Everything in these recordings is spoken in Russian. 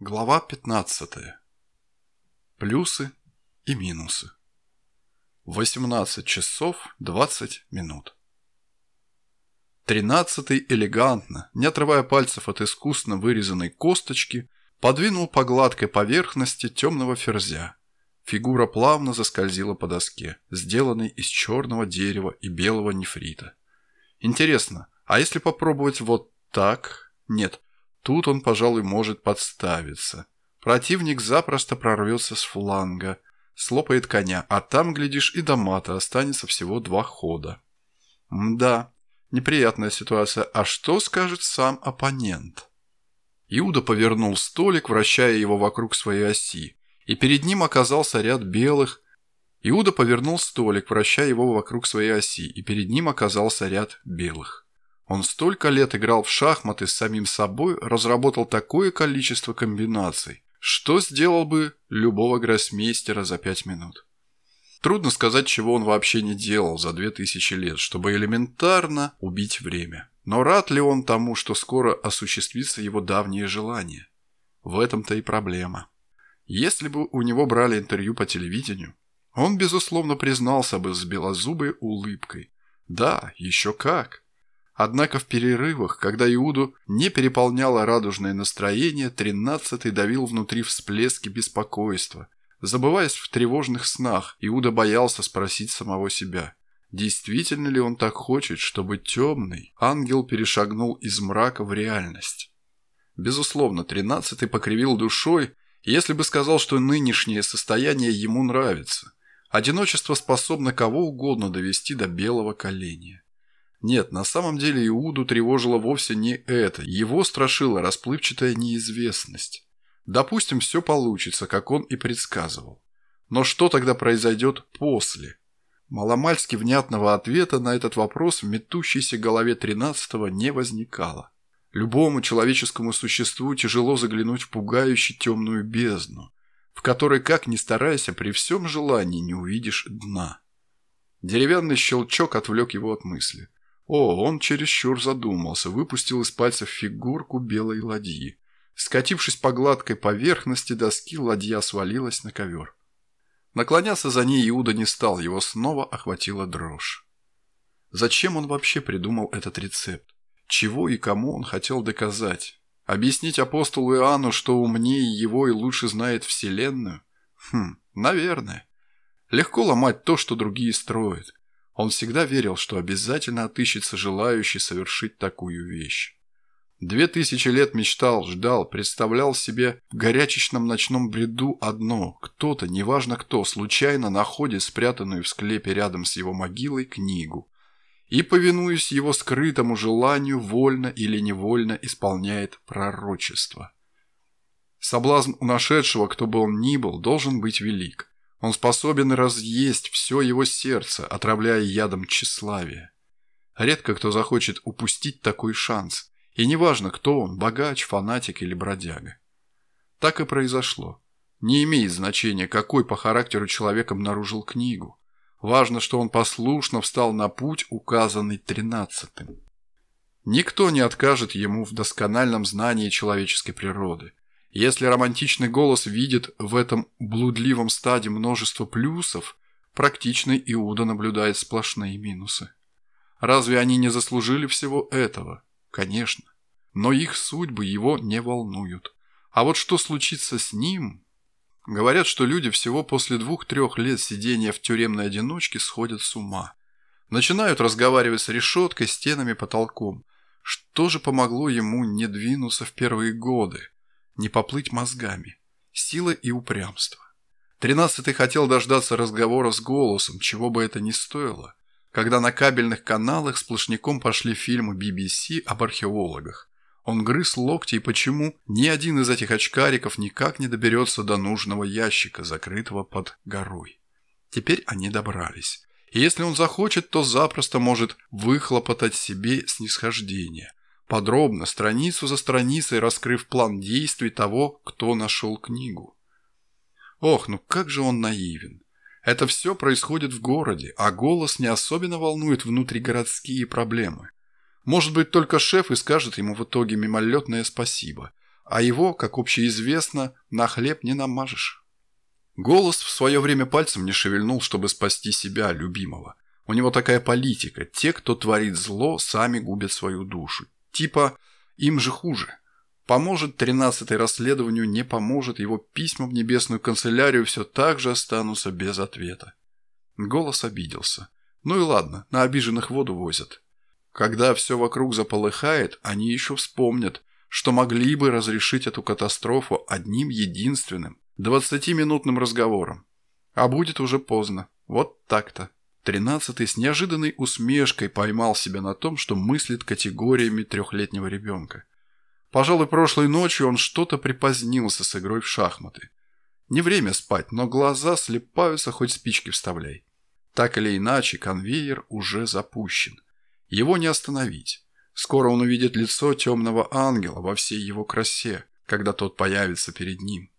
Глава 15. Плюсы и минусы. 18 часов 20 минут. Тринадцатый элегантно, не отрывая пальцев от искусно вырезанной косточки, подвинул по гладкой поверхности темного ферзя. Фигура плавно заскользила по доске, сделанной из черного дерева и белого нефрита. Интересно, а если попробовать вот так? Нет, Тут он, пожалуй, может подставиться. Противник запросто прорвется с фланга, слопает коня, а там, глядишь, и до мата останется всего два хода. Да, неприятная ситуация. А что скажет сам оппонент? Иуда повернул столик, вращая его вокруг своей оси, и перед ним оказался ряд белых. Иуда повернул столик, вращая его вокруг своей оси, и перед ним оказался ряд белых. Он столько лет играл в шахматы с самим собой, разработал такое количество комбинаций, что сделал бы любого гроссмейстера за пять минут. Трудно сказать, чего он вообще не делал за две тысячи лет, чтобы элементарно убить время. Но рад ли он тому, что скоро осуществится его давнее желание? В этом-то и проблема. Если бы у него брали интервью по телевидению, он, безусловно, признался бы с белозубой улыбкой. Да, еще как. Однако в перерывах, когда Иуду не переполняло радужное настроение, тринадцатый давил внутри всплески беспокойства. Забываясь в тревожных снах, Иуда боялся спросить самого себя, действительно ли он так хочет, чтобы темный ангел перешагнул из мрака в реальность. Безусловно, тринадцатый покривил душой, если бы сказал, что нынешнее состояние ему нравится. Одиночество способно кого угодно довести до белого коленя. Нет, на самом деле Иуду тревожило вовсе не это. Его страшила расплывчатая неизвестность. Допустим, все получится, как он и предсказывал. Но что тогда произойдет после? Маломальски внятного ответа на этот вопрос в метущейся голове тринадцатого не возникало. Любому человеческому существу тяжело заглянуть в пугающую темную бездну, в которой, как ни старайся, при всем желании не увидишь дна. Деревянный щелчок отвлек его от мысли – о, он чересчур задумался, выпустил из пальцев фигурку белой ладьи. Скатившись по гладкой поверхности доски, ладья свалилась на ковер. Наклоняться за ней Иуда не стал, его снова охватила дрожь. Зачем он вообще придумал этот рецепт? Чего и кому он хотел доказать? Объяснить апостолу Иоанну, что умнее его и лучше знает Вселенную? Хм, наверное. Легко ломать то, что другие строят. Он всегда верил, что обязательно отыщется желающий совершить такую вещь. Две тысячи лет мечтал, ждал, представлял себе в горячечном ночном бреду одно. Кто-то, неважно кто, случайно находит спрятанную в склепе рядом с его могилой книгу. И, повинуясь его скрытому желанию, вольно или невольно исполняет пророчество. Соблазн у нашедшего, кто бы он ни был, должен быть велик. Он способен разъесть все его сердце, отравляя ядом тщеславия. Редко кто захочет упустить такой шанс. И неважно, кто он, богач, фанатик или бродяга. Так и произошло. Не имеет значения, какой по характеру человек обнаружил книгу. Важно, что он послушно встал на путь, указанный тринадцатым. Никто не откажет ему в доскональном знании человеческой природы. Если романтичный голос видит в этом блудливом стаде множество плюсов, практичный Иуда наблюдает сплошные минусы. Разве они не заслужили всего этого? Конечно. Но их судьбы его не волнуют. А вот что случится с ним? Говорят, что люди всего после двух-трех лет сидения в тюремной одиночке сходят с ума. Начинают разговаривать с решеткой, стенами, потолком. Что же помогло ему не двинуться в первые годы? Не поплыть мозгами. Сила и упрямство. Тринадцатый хотел дождаться разговора с голосом, чего бы это ни стоило, когда на кабельных каналах сплошняком пошли фильмы BBC об археологах. Он грыз локти, и почему ни один из этих очкариков никак не доберется до нужного ящика, закрытого под горой. Теперь они добрались. И если он захочет, то запросто может выхлопотать себе снисхождение, подробно, страницу за страницей раскрыв план действий того, кто нашел книгу. Ох, ну как же он наивен. Это все происходит в городе, а голос не особенно волнует внутригородские проблемы. Может быть, только шеф и скажет ему в итоге мимолетное спасибо. а его, как общеизвестно, на хлеб не намажешь. Голос в свое время пальцем не шевельнул, чтобы спасти себя, любимого. У него такая политика. Те, кто творит зло, сами губят свою душу. Типа, им же хуже. Поможет тринадцатое расследованию, не поможет, его письма в небесную канцелярию все так же останутся без ответа. Голос обиделся. Ну и ладно, на обиженных воду возят. Когда все вокруг заполыхает, они еще вспомнят, что могли бы разрешить эту катастрофу одним единственным, двадцатиминутным разговором. А будет уже поздно. Вот так-то. Тринадцатый с неожиданной усмешкой поймал себя на том, что мыслит категориями трехлетнего ребенка. Пожалуй, прошлой ночью он что-то припозднился с игрой в шахматы. Не время спать, но глаза слепаются, хоть спички вставляй. Так или иначе, конвейер уже запущен. Его не остановить. Скоро он увидит лицо темного ангела во всей его красе, когда тот появится перед ним.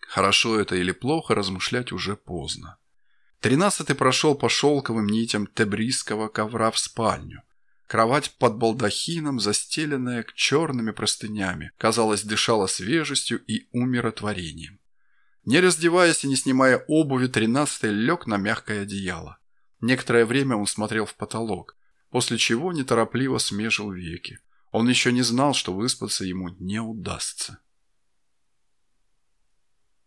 Хорошо это или плохо, размышлять уже поздно. Тринадцатый прошел по шелковым нитям тебрисского ковра в спальню. Кровать под балдахином, застеленная черными простынями, казалось, дышала свежестью и умиротворением. Не раздеваясь и не снимая обуви, тринадцатый лег на мягкое одеяло. Некоторое время он смотрел в потолок, после чего неторопливо смежил веки. Он еще не знал, что выспаться ему не удастся.